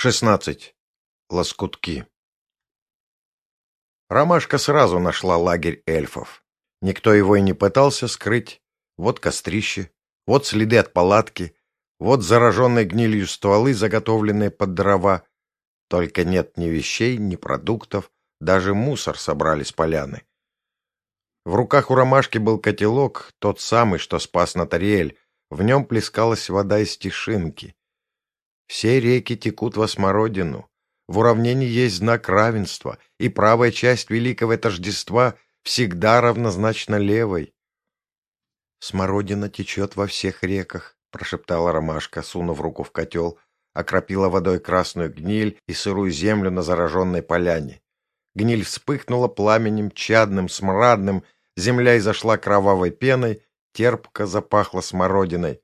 16. Лоскутки. Ромашка сразу нашла лагерь эльфов. Никто его и не пытался скрыть. Вот кострище, вот следы от палатки, вот зараженные гнилью стволы, заготовленные под дрова. Только нет ни вещей, ни продуктов, даже мусор собрали с поляны. В руках у ромашки был котелок, тот самый, что спас Натариэль. В нем плескалась вода из тишинки. Все реки текут во смородину. В уравнении есть знак равенства, и правая часть великого тождества всегда равнозначна левой. «Смородина течет во всех реках», — прошептала ромашка, сунув руку в котел, окропила водой красную гниль и сырую землю на зараженной поляне. Гниль вспыхнула пламенем чадным, смрадным, земля изошла кровавой пеной, терпко запахла смородиной.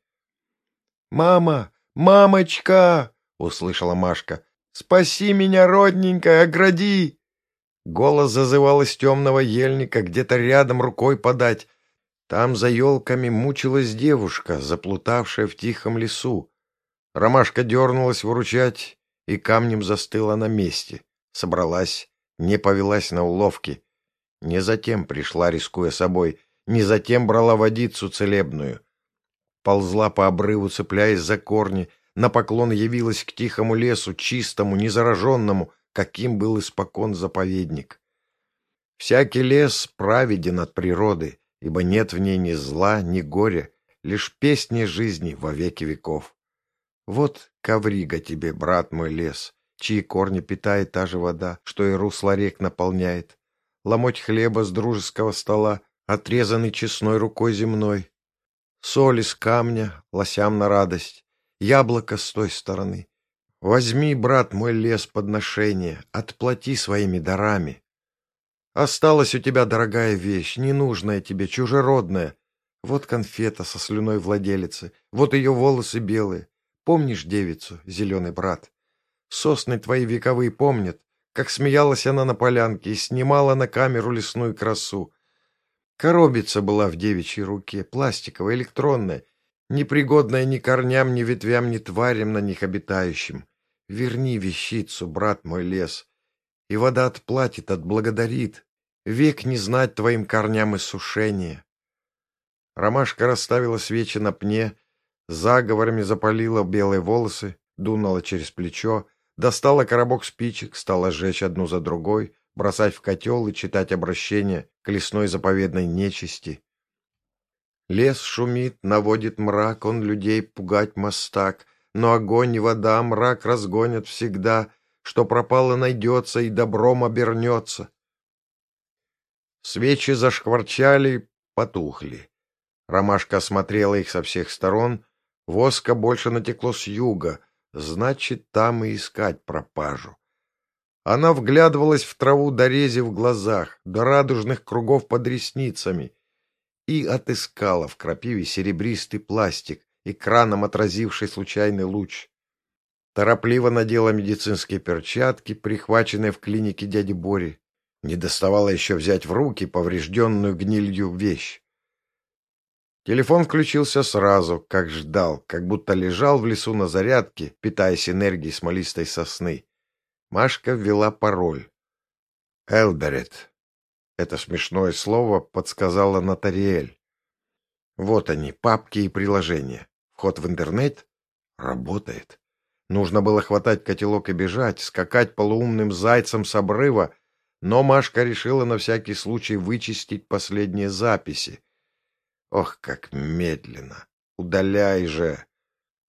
«Мама! «Мамочка!» — услышала Машка. «Спаси меня, родненькая, огради!» Голос зазывал из темного ельника, где-то рядом рукой подать. Там за елками мучилась девушка, заплутавшая в тихом лесу. Ромашка дернулась выручать и камнем застыла на месте. Собралась, не повелась на уловки. Не затем пришла, рискуя собой, не затем брала водицу целебную ползла по обрыву, цепляясь за корни, на поклон явилась к тихому лесу, чистому, незараженному, каким был испокон заповедник. Всякий лес праведен от природы, ибо нет в ней ни зла, ни горя, лишь песни жизни во веки веков. Вот коврига тебе, брат мой лес, чьи корни питает та же вода, что и русло рек наполняет, ломоть хлеба с дружеского стола, отрезанный честной рукой земной, соль из камня, лосям на радость, яблоко с той стороны. Возьми, брат, мой лес подношение, отплати своими дарами. Осталась у тебя дорогая вещь, ненужная тебе, чужеродная. Вот конфета со слюной владелицы, вот ее волосы белые. Помнишь девицу, зеленый брат? Сосны твои вековые помнят, как смеялась она на полянке и снимала на камеру лесную красу. Коробица была в девичьей руке, пластиковая, электронная, непригодная ни корням, ни ветвям, ни тварям на них обитающим. Верни вещицу, брат мой лес, и вода отплатит, отблагодарит. Век не знать твоим корням иссушения. Ромашка расставила свечи на пне, заговорами запалила белые волосы, дунула через плечо, достала коробок спичек, стала сжечь одну за другой, бросать в котел и читать обращение к лесной заповедной нечисти. Лес шумит, наводит мрак, он людей пугать мостак, но огонь и вода мрак разгонят всегда, что пропало найдется и добром обернется. Свечи зашкварчали, потухли. Ромашка осмотрела их со всех сторон, воска больше натекло с юга, значит, там и искать пропажу. Она вглядывалась в траву до рези в глазах, до радужных кругов под ресницами и отыскала в крапиве серебристый пластик, экраном отразивший случайный луч. Торопливо надела медицинские перчатки, прихваченные в клинике дяди Бори. Не доставало еще взять в руки поврежденную гнилью вещь. Телефон включился сразу, как ждал, как будто лежал в лесу на зарядке, питаясь энергией смолистой сосны. Машка ввела пароль. «Элберет». Это смешное слово подсказала Натариэль. Вот они, папки и приложения. Вход в интернет работает. Нужно было хватать котелок и бежать, скакать полуумным зайцем с обрыва, но Машка решила на всякий случай вычистить последние записи. Ох, как медленно! Удаляй же!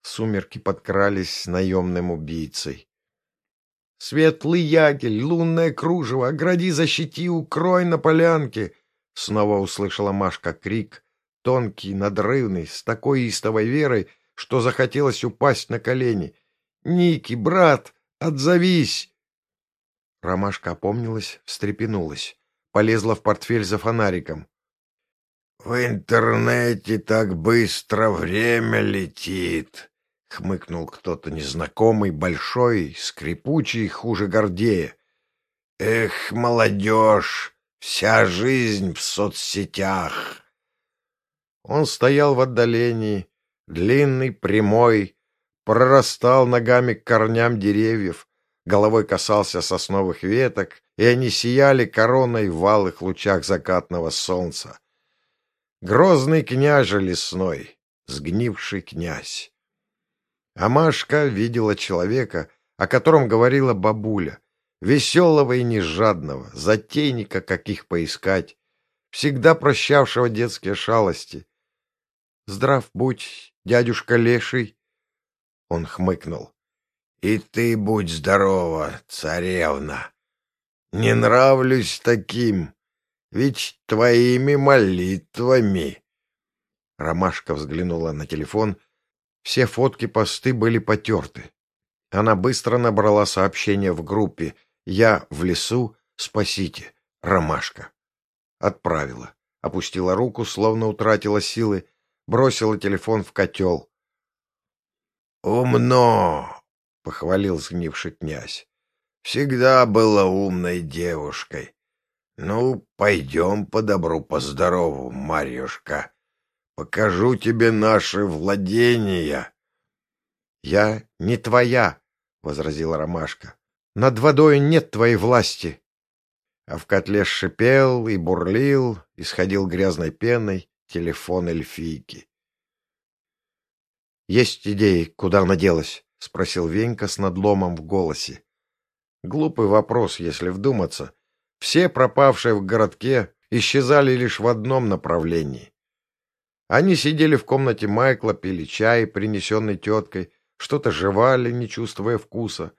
Сумерки подкрались наемным убийцей. Светлый ягель, лунное кружево, огради, защити, укрой на полянке!» Снова услышала Машка крик, тонкий, надрывный, с такой истовой верой, что захотелось упасть на колени. «Ники, брат, отзовись!» Ромашка опомнилась, встрепенулась, полезла в портфель за фонариком. «В интернете так быстро время летит!» — хмыкнул кто-то незнакомый, большой, скрипучий, хуже Гордея. «Эх, молодежь, вся жизнь в соцсетях!» Он стоял в отдалении, длинный, прямой, прорастал ногами к корням деревьев, головой касался сосновых веток, и они сияли короной в валых лучах закатного солнца. Грозный княже лесной, сгнивший князь. А Машка видела человека, о котором говорила бабуля, веселого и нежадного, затейника, каких поискать, всегда прощавшего детские шалости. «Здрав будь, дядюшка Леший!» Он хмыкнул. «И ты будь здорова, царевна! Не нравлюсь таким, ведь твоими молитвами...» Ромашка взглянула на телефон все фотки-посты были потерты. Она быстро набрала сообщение в группе «Я в лесу, спасите, ромашка». Отправила. Опустила руку, словно утратила силы, бросила телефон в котел. «Умно!» — похвалил сгнивший князь. «Всегда была умной девушкой. Ну, пойдем по добру, по здорову, Марьюшка. Покажу тебе наши владения. — Я не твоя, — возразила Ромашка. — Над водой нет твоей власти. А в котле шипел и бурлил, исходил грязной пеной телефон эльфийки. — Есть идеи, куда она делась? — спросил Венька с надломом в голосе. Глупый вопрос, если вдуматься. Все пропавшие в городке исчезали лишь в одном направлении. Они сидели в комнате Майкла, пили чай, принесенный теткой, что-то жевали, не чувствуя вкуса.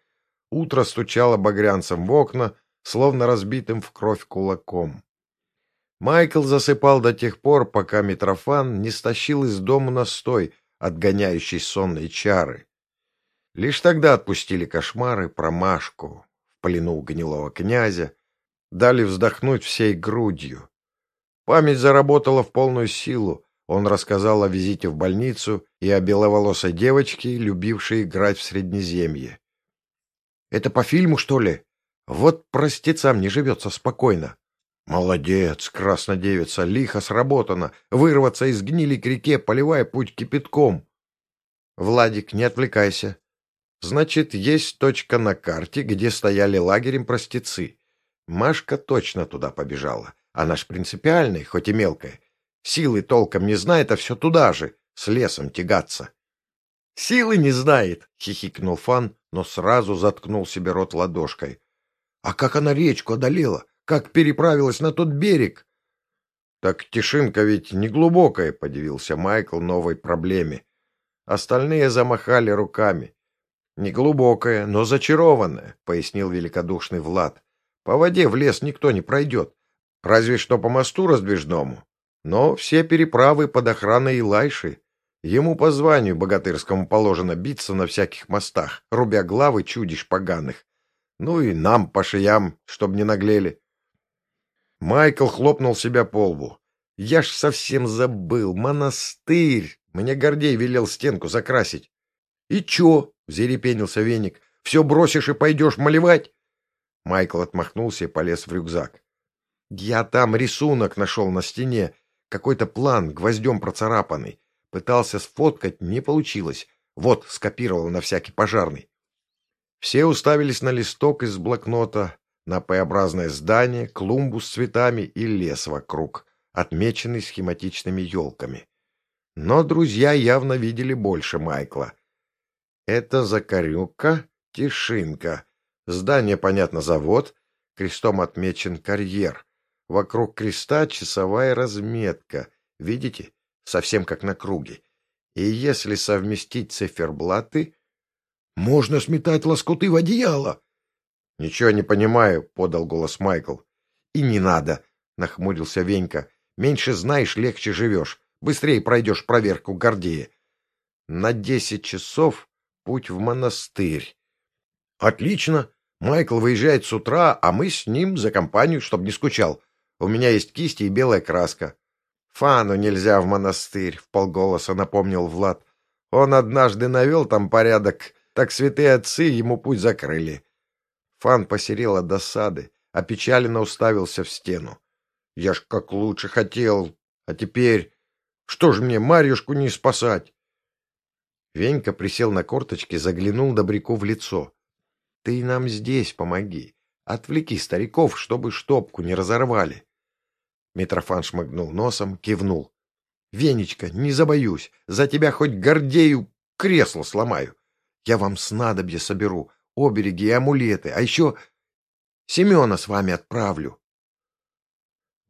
Утро стучало багрянцем в окна, словно разбитым в кровь кулаком. Майкл засыпал до тех пор, пока Митрофан не стащил из дома настой, отгоняющий сонные чары. Лишь тогда отпустили кошмары промашку в плену гнилого князя, дали вздохнуть всей грудью. Память заработала в полную силу, он рассказал о визите в больницу и о беловолосой девочке, любившей играть в Среднеземье. «Это по фильму, что ли? Вот простецам не живется спокойно». «Молодец, краснодевица, лихо сработано. Вырваться из гнили к реке, поливая путь кипятком». «Владик, не отвлекайся. Значит, есть точка на карте, где стояли лагерем простецы. Машка точно туда побежала. Она ж принципиальная, хоть и мелкая. Силы толком не знает, а все туда же, с лесом тягаться. — Силы не знает, — хихикнул Фан, но сразу заткнул себе рот ладошкой. — А как она речку одолела? Как переправилась на тот берег? — Так Тишинка ведь не глубокая, — подивился Майкл новой проблеме. Остальные замахали руками. — Неглубокая, но зачарованная, — пояснил великодушный Влад. — По воде в лес никто не пройдет. Разве что по мосту раздвижному. Но все переправы под охраной Илайши. Ему по званию богатырскому положено биться на всяких мостах, рубя главы чудищ поганых. Ну и нам по шеям, чтоб не наглели. Майкл хлопнул себя по лбу. Я ж совсем забыл. Монастырь! Мне Гордей велел стенку закрасить. — И чё? — взерепенился веник. — Все бросишь и пойдешь малевать? Майкл отмахнулся и полез в рюкзак. — Я там рисунок нашел на стене. Какой-то план, гвоздем процарапанный. Пытался сфоткать, не получилось. Вот, скопировал на всякий пожарный. Все уставились на листок из блокнота, на П-образное здание, клумбу с цветами и лес вокруг, отмеченный схематичными елками. Но друзья явно видели больше Майкла. Это Закарюка, Тишинка. Здание, понятно, завод. Крестом отмечен карьер. Вокруг креста часовая разметка. Видите? Совсем как на круге. И если совместить циферблаты... Можно сметать лоскуты в одеяло. — Ничего не понимаю, — подал голос Майкл. — И не надо, — нахмурился Венька. — Меньше знаешь, легче живешь. Быстрее пройдешь проверку Гордея. На десять часов путь в монастырь. — Отлично. Майкл выезжает с утра, а мы с ним за компанию, чтобы не скучал. У меня есть кисти и белая краска. Фану нельзя в монастырь, — в полголоса напомнил Влад. Он однажды навел там порядок, так святые отцы ему путь закрыли. Фан посерел от досады, опечаленно уставился в стену. Я ж как лучше хотел, а теперь... Что ж мне, Марьюшку не спасать? Венька присел на корточки, заглянул Добряку в лицо. — Ты нам здесь помоги. Отвлеки стариков, чтобы штопку не разорвали. Митрофан шмыгнул носом, кивнул. — Венечка, не забоюсь. За тебя хоть гордею кресло сломаю. Я вам снадобье соберу, обереги и амулеты, а еще Семена с вами отправлю.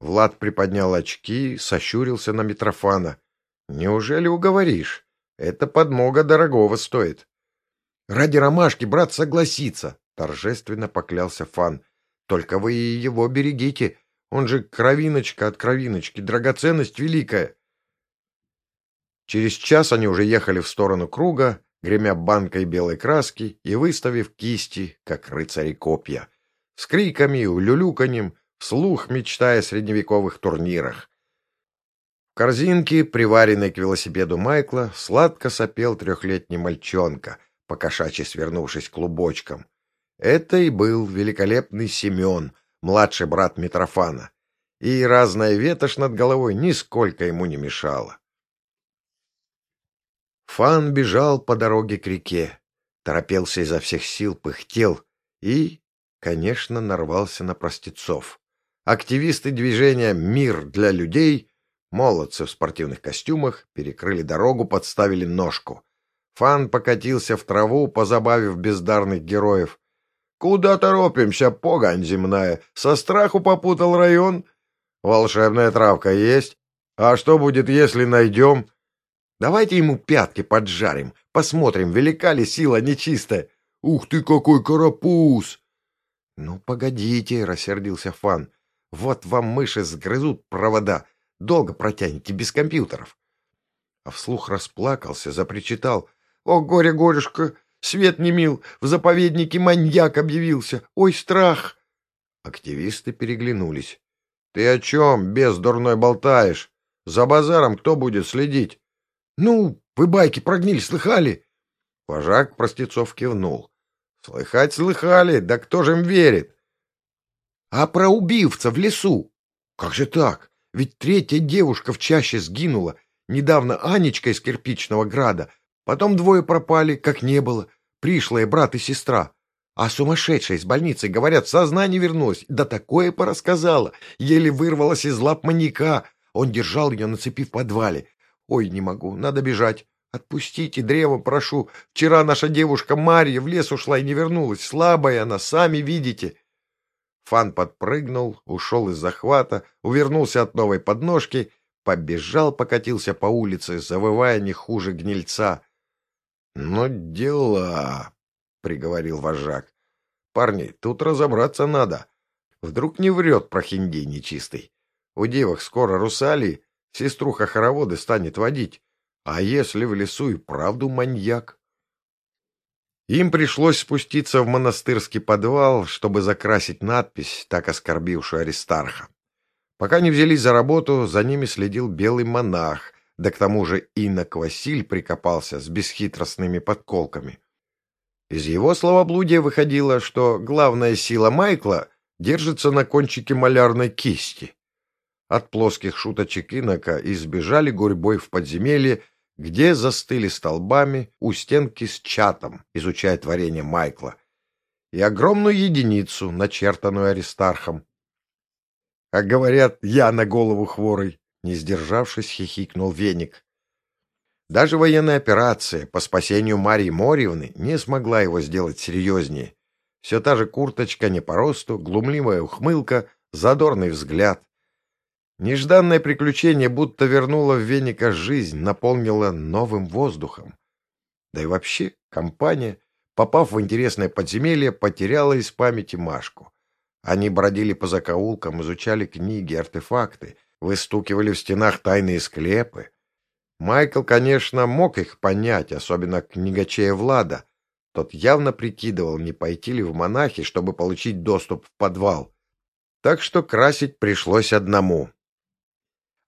Влад приподнял очки, сощурился на Митрофана. — Неужели уговоришь? Это подмога дорогого стоит. — Ради ромашки брат согласится, — торжественно поклялся Фан. — Только вы его берегите. Он же кровиночка от кровиночки, драгоценность великая. Через час они уже ехали в сторону круга, гремя банкой белой краски и выставив кисти, как рыцари копья, с криками и улюлюканьем, вслух мечтая о средневековых турнирах. В корзинке, приваренной к велосипеду Майкла, сладко сопел трехлетний мальчонка, покошачьи свернувшись клубочком. Это и был великолепный Семен, младший брат Митрофана, и разная ветошь над головой нисколько ему не мешала. Фан бежал по дороге к реке, торопился изо всех сил, пыхтел и, конечно, нарвался на простецов. Активисты движения «Мир для людей», молодцы в спортивных костюмах, перекрыли дорогу, подставили ножку. Фан покатился в траву, позабавив бездарных героев. «Куда торопимся, погань земная? Со страху попутал район? Волшебная травка есть? А что будет, если найдем?» Давайте ему пятки поджарим, посмотрим, велика ли сила нечистая. Ух ты, какой карапуз! Ну, погодите, рассердился Фан. Вот вам мыши сгрызут провода. Долго протянете без компьютеров. А вслух расплакался, запричитал. О, горе-горюшка, свет не мил, в заповеднике маньяк объявился. Ой, страх! Активисты переглянулись. Ты о чем, без дурной болтаешь? За базаром кто будет следить? Ну, вы байки про гниль слыхали? Вожак простецов кивнул. Слыхать слыхали, да кто же им верит? А про убивца в лесу? Как же так? Ведь третья девушка в чаще сгинула. Недавно Анечка из кирпичного града. Потом двое пропали, как не было. Пришлые брат и сестра. А сумасшедшая из больницы, говорят, сознание вернулось. Да такое порассказала. Еле вырвалась из лап маньяка. Он держал ее на цепи в подвале. Ой, не могу, надо бежать. Отпустите, древо, прошу. Вчера наша девушка Марья в лес ушла и не вернулась. Слабая она, сами видите. Фан подпрыгнул, ушел из захвата, увернулся от новой подножки, побежал, покатился по улице, завывая не хуже гнильца. — Ну, дела, — приговорил вожак. — Парни, тут разобраться надо. Вдруг не врет про хинди нечистый. У девок скоро русали, Сеструха хороводы станет водить. А если в лесу и правду маньяк? Им пришлось спуститься в монастырский подвал, чтобы закрасить надпись, так оскорбившую Аристарха. Пока не взялись за работу, за ними следил белый монах, да к тому же инок Василь прикопался с бесхитростными подколками. Из его словоблудия выходило, что главная сила Майкла держится на кончике малярной кисти. От плоских шуточек инока избежали гурьбой в подземелье, где застыли столбами у стенки с чатом, изучая творение Майкла, и огромную единицу, начертанную Аристархом. А говорят, я на голову хворый, не сдержавшись, хихикнул веник. Даже военная операция по спасению Марии Морьевны не смогла его сделать серьезнее. Все та же курточка не по росту, глумливая ухмылка, задорный взгляд. Нежданное приключение будто вернуло в Веника жизнь, наполнило новым воздухом. Да и вообще компания, попав в интересное подземелье, потеряла из памяти Машку. Они бродили по закоулкам, изучали книги, артефакты, выстукивали в стенах тайные склепы. Майкл, конечно, мог их понять, особенно книгачея Влада. Тот явно прикидывал, не пойти ли в монахи, чтобы получить доступ в подвал. Так что красить пришлось одному.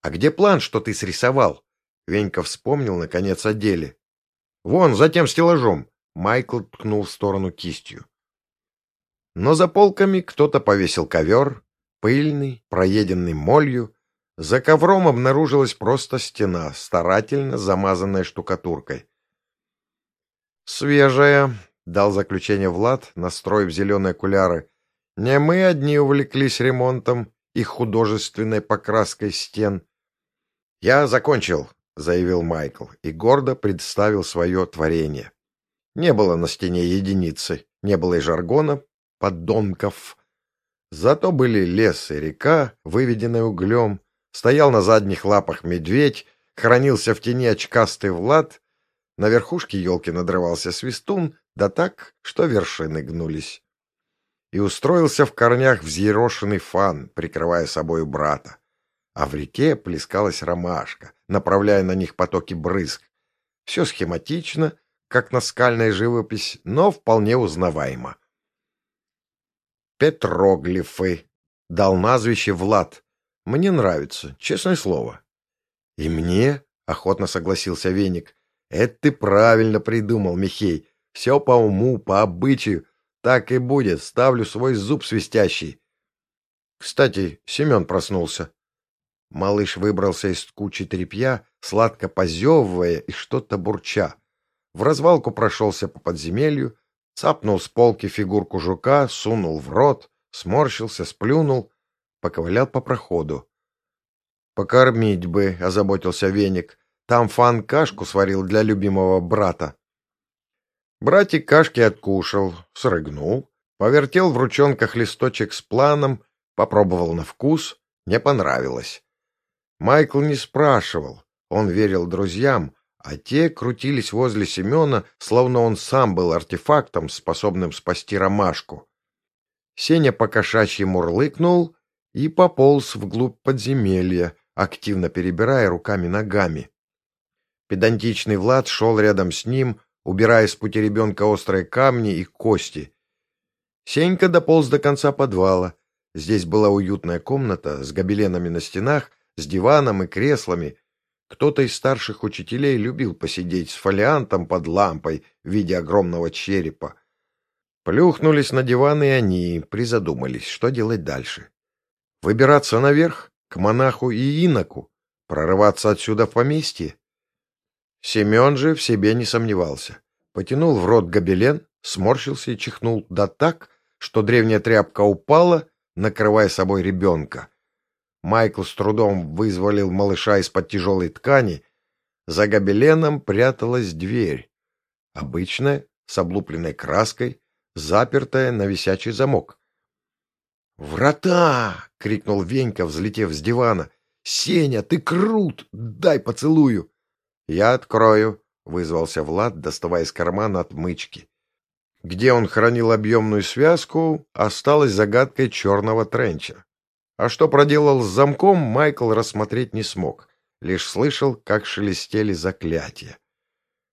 «А где план, что ты срисовал?» Венька вспомнил, наконец, о деле. «Вон, за тем стеллажом!» Майкл ткнул в сторону кистью. Но за полками кто-то повесил ковер, пыльный, проеденный молью. За ковром обнаружилась просто стена, старательно замазанная штукатуркой. «Свежая», — дал заключение Влад, настроив зеленые окуляры. «Не мы одни увлеклись ремонтом и художественной покраской стен». «Я закончил», — заявил Майкл и гордо представил свое творение. Не было на стене единицы, не было и жаргона, поддонков. Зато были лес и река, выведенные углем, стоял на задних лапах медведь, хранился в тени очкастый Влад, на верхушке елки надрывался свистун, да так, что вершины гнулись. И устроился в корнях взъерошенный фан, прикрывая собою брата. А в реке плескалась ромашка, направляя на них потоки брызг. Все схематично, как наскальная живопись, но вполне узнаваемо. Петроглифы. Дал назвище Влад. Мне нравится, честное слово. И мне, охотно согласился Веник. Это ты правильно придумал, Михей. Все по уму, по обычаю. Так и будет, ставлю свой зуб свистящий. Кстати, Семен проснулся. Малыш выбрался из кучи тряпья, сладко позевывая и что-то бурча. В развалку прошелся по подземелью, цапнул с полки фигурку жука, сунул в рот, сморщился, сплюнул, поковылял по проходу. «Покормить бы», — озаботился веник. «Там Фан кашку сварил для любимого брата». Братик кашки откушал, срыгнул, повертел в ручонках листочек с планом, попробовал на вкус, не понравилось. Майкл не спрашивал, он верил друзьям, а те крутились возле Семена, словно он сам был артефактом, способным спасти ромашку. Сеня по-кошачьи мурлыкнул и пополз вглубь подземелья, активно перебирая руками-ногами. Педантичный Влад шел рядом с ним, убирая с пути ребенка острые камни и кости. Сенька дополз до конца подвала. Здесь была уютная комната с гобеленами на стенах, с диваном и креслами, кто-то из старших учителей любил посидеть с фолиантом под лампой в виде огромного черепа. Плюхнулись на диван и они призадумались, что делать дальше. Выбираться наверх, к монаху и иноку, прорываться отсюда в поместье? Семен же в себе не сомневался. Потянул в рот гобелен, сморщился и чихнул, да так, что древняя тряпка упала, накрывая собой ребенка. Майкл с трудом вызволил малыша из-под тяжелой ткани. За гобеленом пряталась дверь. Обычная, с облупленной краской, запертая на висячий замок. «Врата!» — крикнул Венька, взлетев с дивана. «Сеня, ты крут! Дай поцелую!» «Я открою», — вызвался Влад, доставая из кармана отмычки. Где он хранил объемную связку, осталась загадкой черного тренча. А что проделал с замком, Майкл рассмотреть не смог, лишь слышал, как шелестели заклятия.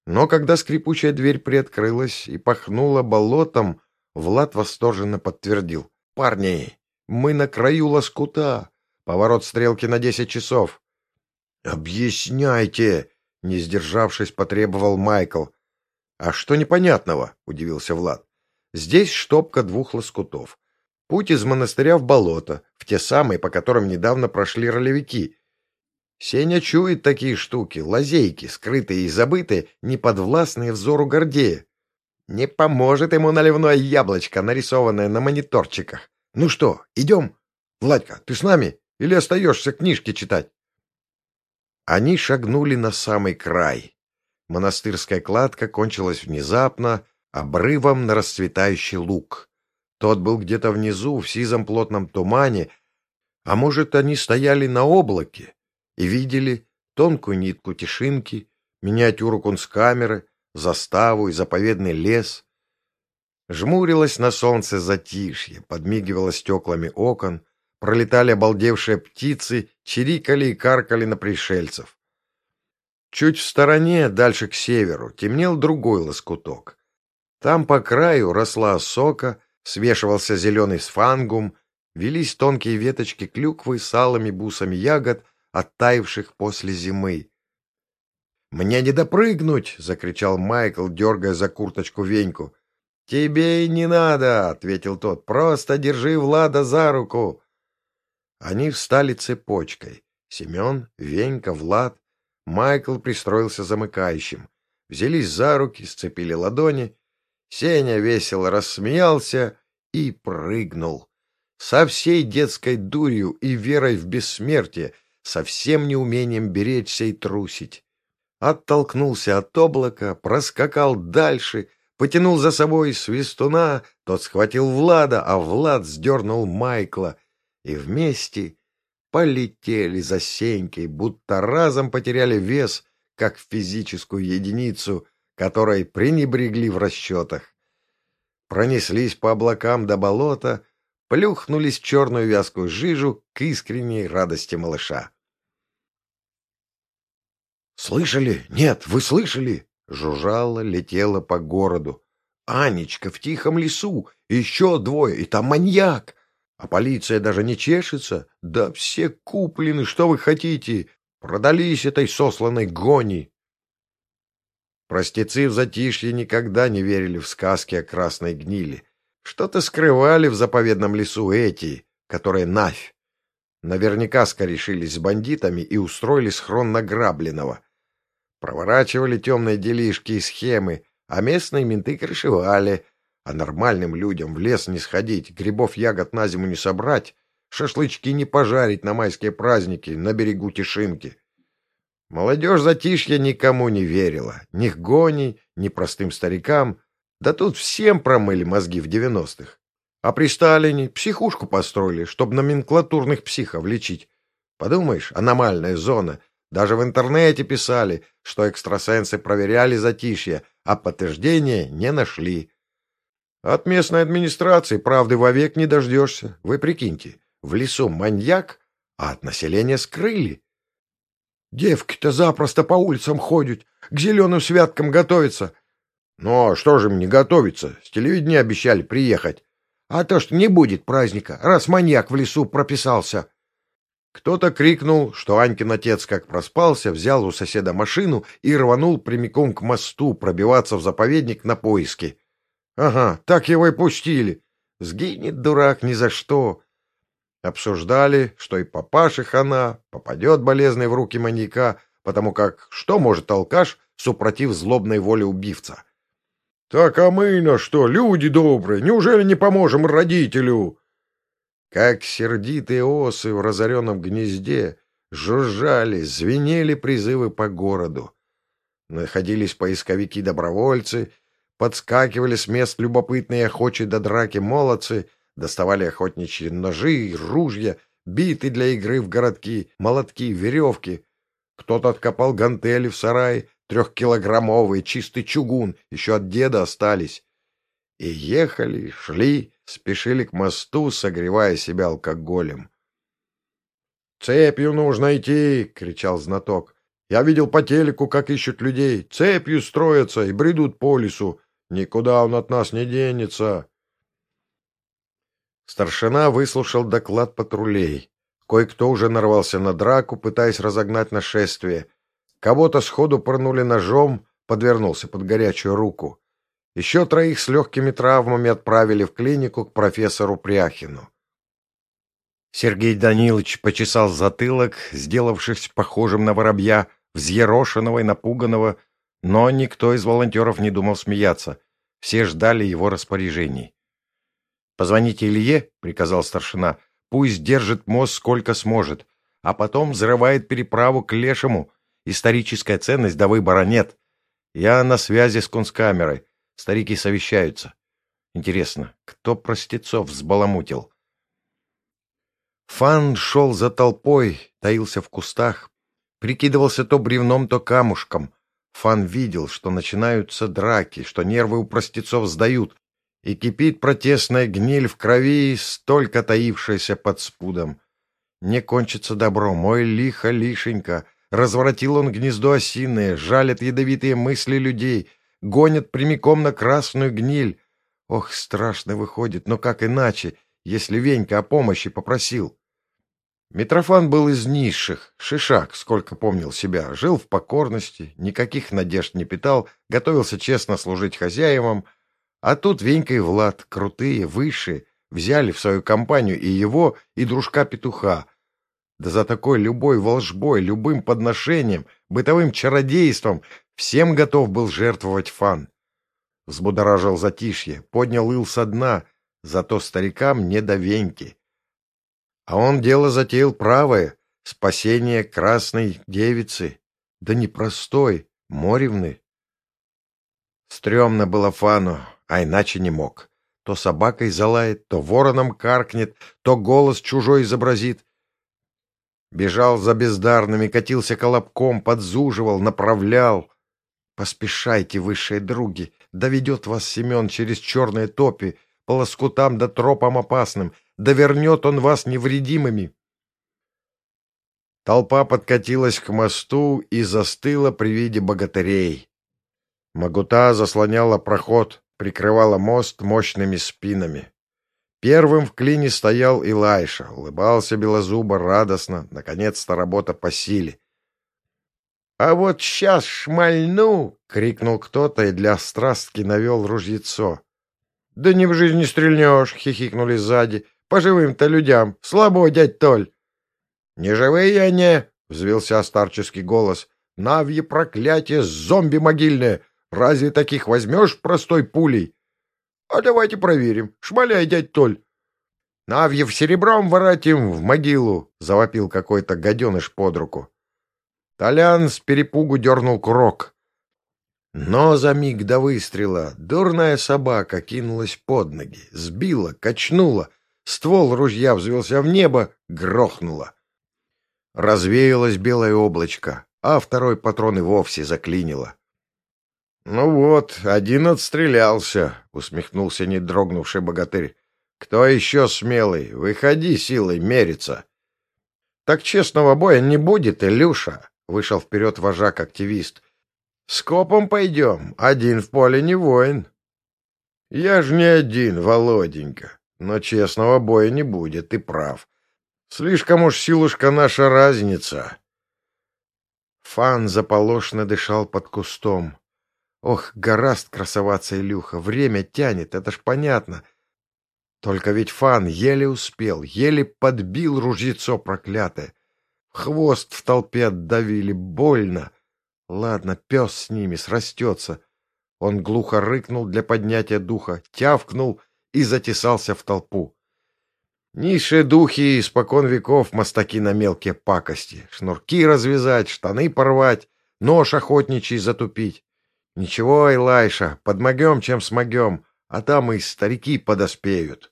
Но когда скрипучая дверь приоткрылась и пахнула болотом, Влад восторженно подтвердил. «Парни, мы на краю лоскута. Поворот стрелки на десять часов». «Объясняйте!» — не сдержавшись, потребовал Майкл. «А что непонятного?» — удивился Влад. «Здесь штопка двух лоскутов. Путь из монастыря в болото, в те самые, по которым недавно прошли ролевики. Сеня чует такие штуки, лазейки, скрытые и забытые, неподвластные взору Гордея. Не поможет ему наливное яблочко, нарисованное на мониторчиках. Ну что, идем? Владька, ты с нами? Или остаешься книжки читать? Они шагнули на самый край. Монастырская кладка кончилась внезапно, обрывом на расцветающий луг. Тот был где-то внизу, в сизом плотном тумане, а может, они стояли на облаке и видели тонкую нитку тишинки, миниатюру кунсткамеры, заставу и заповедный лес. Жмурилось на солнце затишье, подмигивало стеклами окон, пролетали обалдевшие птицы, чирикали и каркали на пришельцев. Чуть в стороне, дальше к северу, темнел другой лоскуток. Там по краю росла сока, свешивался зеленый сфангум, велись тонкие веточки клюквы с алыми бусами ягод, оттаивших после зимы. «Мне не допрыгнуть!» — закричал Майкл, дергая за курточку Веньку. «Тебе и не надо!» — ответил тот. «Просто держи Влада за руку!» Они встали цепочкой. Семен, Венька, Влад. Майкл пристроился замыкающим. взялись за руки, сцепили ладони. Сеня весело рассмеялся и прыгнул. Со всей детской дурью и верой в бессмертие, со всем неумением беречься и трусить. Оттолкнулся от облака, проскакал дальше, потянул за собой свистуна, тот схватил Влада, а Влад сдернул Майкла, и вместе полетели за Сенькой, будто разом потеряли вес, как физическую единицу, которой пренебрегли в расчетах. Пронеслись по облакам до болота, плюхнулись в черную вязкую жижу к искренней радости малыша. «Слышали? Нет, вы слышали?» Жужжала, летела по городу. «Анечка в тихом лесу, еще двое, и там маньяк!» А полиция даже не чешется. Да все куплены, что вы хотите. Продались этой сосланной гони. Простецы в затишье никогда не верили в сказки о красной гнили. Что-то скрывали в заповедном лесу эти, которые нафь. Наверняка скорешились с бандитами и устроили схрон награбленного. Проворачивали темные делишки и схемы, а местные менты крышевали — а нормальным людям в лес не сходить, грибов ягод на зиму не собрать, шашлычки не пожарить на майские праздники на берегу Тишинки. Молодежь затишья никому не верила, ни гони, ни простым старикам, да тут всем промыли мозги в девяностых. А при Сталине психушку построили, чтобы номенклатурных психов лечить. Подумаешь, аномальная зона. Даже в интернете писали, что экстрасенсы проверяли затишье, а подтверждения не нашли. От местной администрации правды вовек не дождешься. Вы прикиньте, в лесу маньяк, а от населения скрыли. Девки-то запросто по улицам ходят, к зеленым святкам готовятся. Ну, а что же им не готовиться? С телевидения обещали приехать. А то, что не будет праздника, раз маньяк в лесу прописался. Кто-то крикнул, что Анькин отец как проспался, взял у соседа машину и рванул прямиком к мосту пробиваться в заповедник на поиски. Ага, так его и пустили. Сгинет дурак ни за что. Обсуждали, что и папаше хана попадет болезный в руки маньяка, потому как что может алкаш, супротив злобной воли убивца? Так а мы на что, люди добрые, неужели не поможем родителю? Как сердитые осы в разоренном гнезде жужжали, звенели призывы по городу. Находились поисковики-добровольцы — Подскакивали с мест любопытные охочие до драки молодцы, доставали охотничьи ножи, ружья, биты для игры в городки, молотки, веревки. Кто-то откопал гантели в сарае, трехкилограммовый чистый чугун, еще от деда остались. И ехали, шли, спешили к мосту, согревая себя алкоголем. «Цепью нужно идти!» — кричал знаток. «Я видел по телеку, как ищут людей. Цепью строятся и бредут по лесу. Никуда он от нас не денется. Старшина выслушал доклад патрулей. Кое-кто уже нарвался на драку, пытаясь разогнать нашествие. Кого-то сходу порнули ножом, подвернулся под горячую руку. Еще троих с легкими травмами отправили в клинику к профессору Пряхину. Сергей Данилович почесал затылок, сделавшись похожим на воробья, взъерошенного и напуганного, но никто из волонтеров не думал смеяться. Все ждали его распоряжений. «Позвоните Илье», — приказал старшина, — «пусть держит мост сколько сможет, а потом взрывает переправу к Лешему. Историческая ценность до выбора нет. Я на связи с кунсткамерой. Старики совещаются. Интересно, кто простецов взбаламутил?» Фан шел за толпой, таился в кустах, прикидывался то бревном, то камушком. Фан видел, что начинаются драки, что нервы у простецов сдают, и кипит протестная гниль в крови, столько таившаяся под спудом. Не кончится добро, мой лихо лишенька. Разворотил он гнездо осиное, жалят ядовитые мысли людей, гонят прямиком на красную гниль. Ох, страшно выходит, но как иначе, если Венька о помощи попросил? Митрофан был из низших, шишак, сколько помнил себя, жил в покорности, никаких надежд не питал, готовился честно служить хозяевам, а тут Венька и Влад, крутые, высшие, взяли в свою компанию и его, и дружка-петуха. Да за такой любой волжбой, любым подношением, бытовым чародейством Всем готов был жертвовать фан. Взбудоражил затишье, поднял ил со дна, зато старикам не до веньки. А он дело затеял правое — спасение красной девицы, да не простой, моревны. Стремно было Фану, а иначе не мог. То собакой залает, то вороном каркнет, то голос чужой изобразит. Бежал за бездарными, катился колобком, подзуживал, направлял. Поспешайте, высшие други, доведет вас Семен через черные топи, по лоскутам да тропам опасным, да вернет он вас невредимыми. Толпа подкатилась к мосту и застыла при виде богатырей. Магута заслоняла проход, прикрывала мост мощными спинами. Первым в клине стоял Илайша, улыбался белозубо радостно, наконец-то работа по силе. — А вот сейчас шмальну! — крикнул кто-то и для страстки навел ружьецо. — Да не в жизнь не стрельнешь! — хихикнули сзади. — По живым-то людям! Слабо, дядь Толь! — Не живые они! — взвелся старческий голос. — Навье проклятие, зомби могильное! Разве таких возьмешь простой пулей? — А давайте проверим. Шмаляй, дядь Толь. — Навьев серебром воротим в могилу! — завопил какой-то гаденыш под руку. Толян с перепугу дернул курок. Но за миг до выстрела дурная собака кинулась под ноги, сбила, качнула, ствол ружья взвелся в небо, грохнула. Развеялось белое облачко, а второй патрон и вовсе заклинило. «Ну вот, один отстрелялся», — усмехнулся не дрогнувший богатырь. «Кто еще смелый? Выходи силой мериться». «Так честного боя не будет, Илюша», — вышел вперед вожак-активист. «Скопом пойдем, один в поле не воин». «Я ж не один, Володенька, но честного боя не будет, ты прав. Слишком уж силушка наша разница». Фан заполошно дышал под кустом. Ох, гораст красоваться Илюха, время тянет, это ж понятно. Только ведь Фан еле успел, еле подбил ружьецо проклятое. Хвост в толпе отдавили, больно. Ладно, пес с ними, срастется. Он глухо рыкнул для поднятия духа, тявкнул и затесался в толпу. Низшие духи испокон веков мастаки на мелкие пакости. Шнурки развязать, штаны порвать, нож охотничий затупить. Ничего, Илайша, подмогем, чем смогем, а там и старики подоспеют.